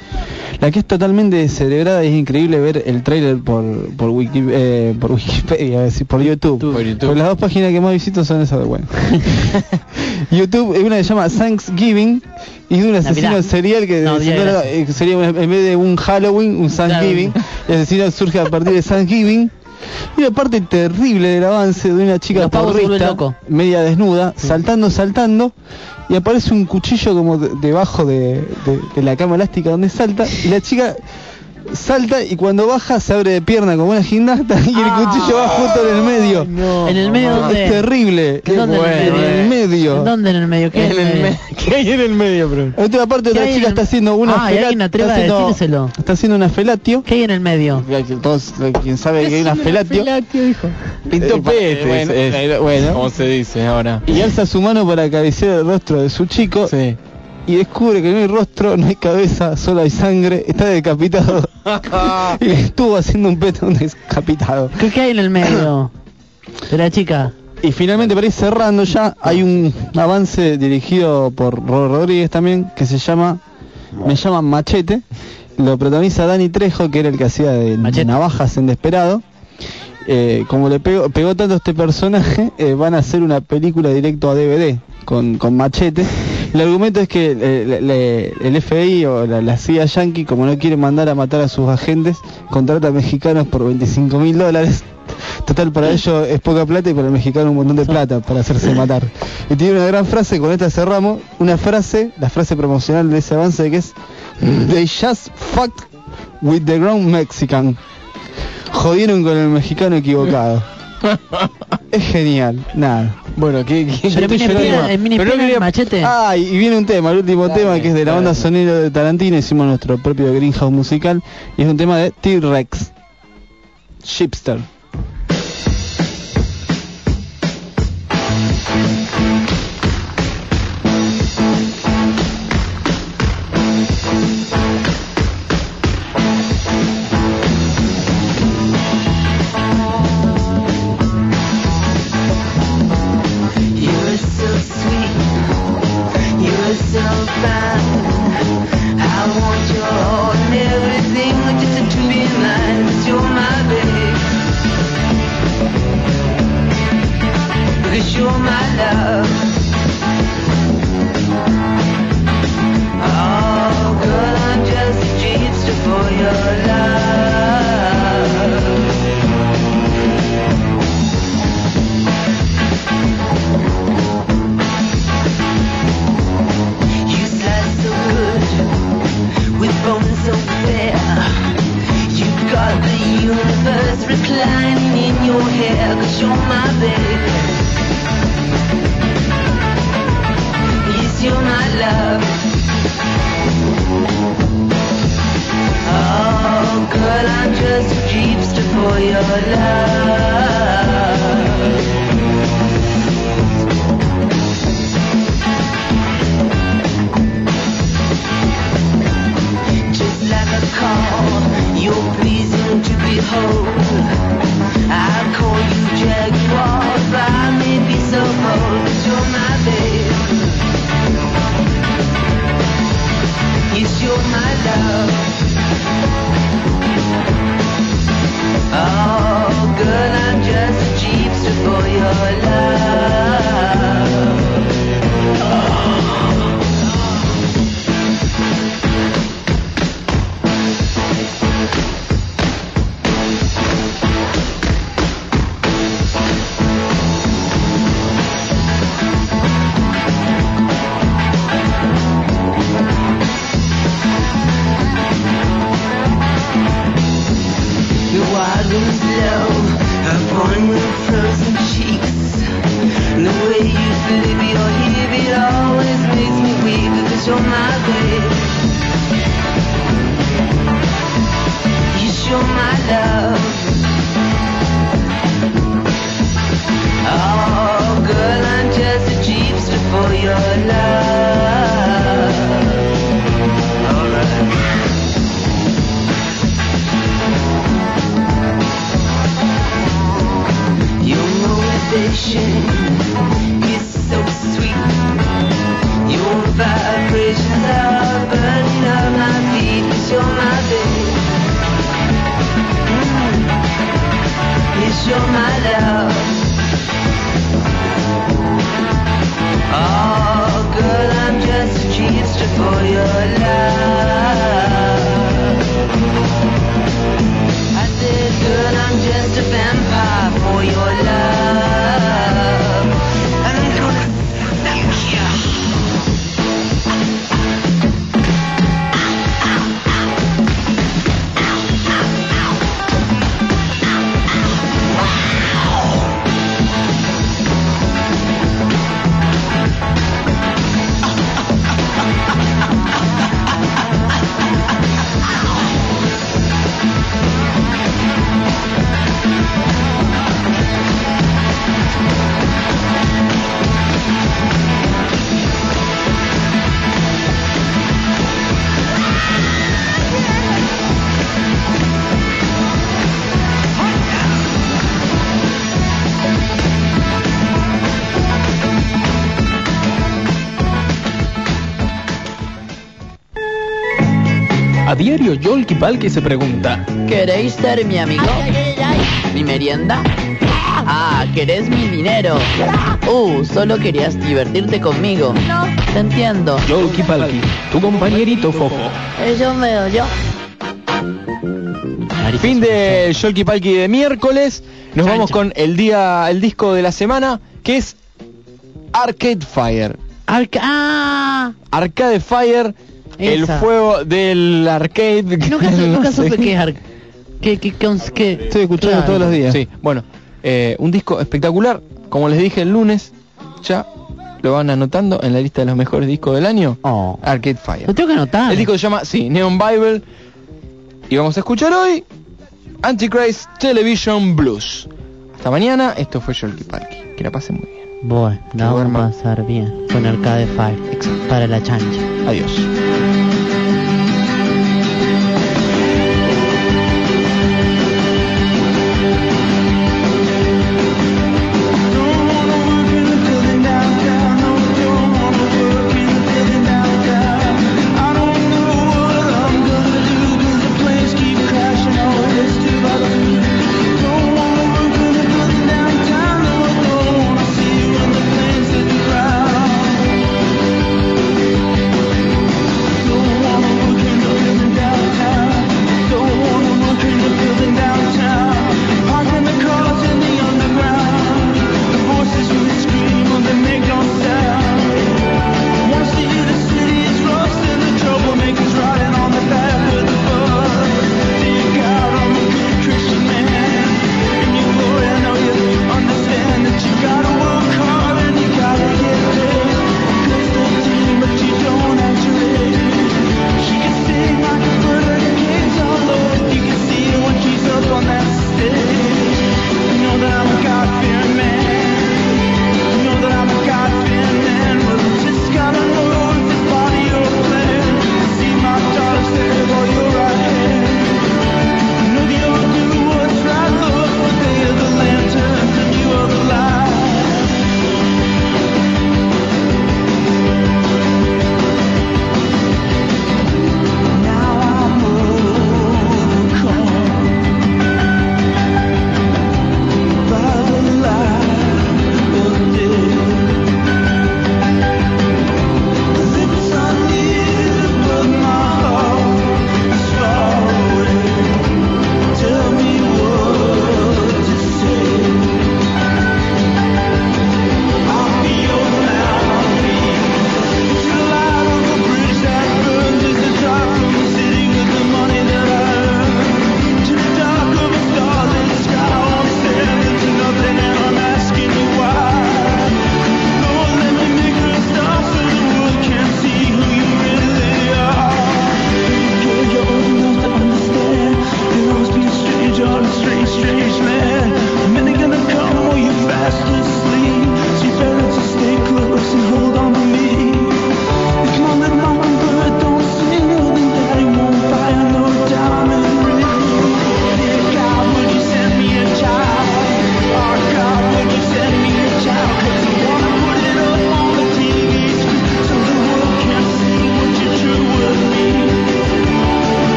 La que es totalmente descerebrada es increíble ver el tráiler por por, Wiki- eh, por Wikipedia, decir, por YouTube. Por YouTube. Porque las dos páginas que más visito son esas de bueno. YouTube es una que se llama Thanksgiving y es de un asesino Navidad. serial que No, Día de eh, sería una- en vez de un Halloween, un Thanksgiving. El asesino surge a partir de Thanksgiving. Y una parte terrible del avance de una chica locos. media desnuda, saltando, saltando, y aparece un cuchillo como de- debajo de, de- de la cama elástica donde salta, y la chica salta y cuando baja se abre de pierna como una gimnasta y el Ah. cuchillo va justo en el medio. ¿En el medio Es terrible. ¿En dónde en el En medio? el medio. ¿En dónde en el medio? ¿Qué hay en el medio? ¿Qué hay en el medio, bro? Otra parte ¿Qué otra chica el- está haciendo una Ah, y fela- alguien atreva está haciendo-. Está haciendo una felatio. ¿Qué hay en el medio? Todos, quien sabe que hay una felatio. Pintó Eh, pete, bueno, es- eh, bueno. como se dice ahora. Y alza su mano para acariciar el rostro de su chico Sí. Y descubre que no hay rostro, no hay cabeza, solo hay sangre, está decapitado. y le estuvo haciendo un pete a un decapitado. ¿Qué, qué hay en el medio? De la chica. Y finalmente para ir cerrando ya hay un avance dirigido por Robert Rodríguez también que se llama Me llama Machete. Lo protagoniza Dani Trejo, que era el que hacía de Machete. navajas en Desperado. Eh, como le pegó, pegó tanto este personaje, eh, van a hacer una película directo a DVD con, con Machete. El argumento es que eh, le- el FBI o la, la CIA Yankee, como no quiere mandar a matar a sus agentes, contrata a mexicanos por 25 mil dólares Total, para ellos es poca plata y para el mexicano un montón de plata para hacerse matar. Y tiene una gran frase, con esta cerramos, una frase, la frase promocional de ese avance que es They just fucked with the ground Mexican. Jodieron con el mexicano equivocado. Es genial, nada. Bueno, ¿qué, Pero viene Pero el quería- machete. Ah, y viene un tema, el último Dale, tema que es de la dale. banda sonora de Tarantino, hicimos nuestro propio Greenhouse musical y es un tema de T-Rex. Shipster. The universe reclining in your hair, cause you're my baby. Yes, you're my love. Oh, girl, I'm just a jeepster for your love. A pleasing to behold. I call you Jaguar, I may be so bold. you're my babe. Yes, you're my love. Oh, girl, I'm just a for your love. The Yes, you're my love. Oh, girl, I'm just a jeepster for your love. Yolki Palki se pregunta ¿Queréis ser mi amigo? ¿Mi merienda? Ah, ¿querés mi dinero? Uh, solo querías divertirte conmigo. No. Te entiendo. Yolki Palki, tu compañerito fofo. Eso me yo. Fin de Yolki Palki de miércoles. Nos vamos con el día, el disco de la semana, que es Arcade Fire. Arca ah, Arcade Fire, el Esa. fuego del arcade. nunca, su- nunca supe qué es. ¿Qué, qué, qué, qué? Estoy escuchando Claro. todos los días. Sí, bueno, eh, un disco espectacular. Como les dije el lunes, ya lo van anotando en la lista de los mejores discos del año. Oh. Arcade Fire. Lo tengo que anotar. El disco se llama, sí, Neon Bible. Y vamos a escuchar hoy Antichrist Television Blues. Hasta mañana, esto fue Yolki Palki. Que la pasen muy bien. Bueno, la vamos a pasar bien con Arcade Fire. Para la chancha. Adiós.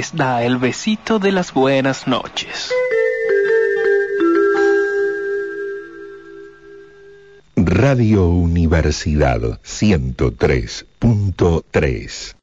Les da el besito de las buenas noches. Radio Universidad 103.3